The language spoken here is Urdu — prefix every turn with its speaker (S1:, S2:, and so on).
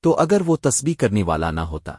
S1: تو اگر وہ تسبیح کرنے والا نہ ہوتا۔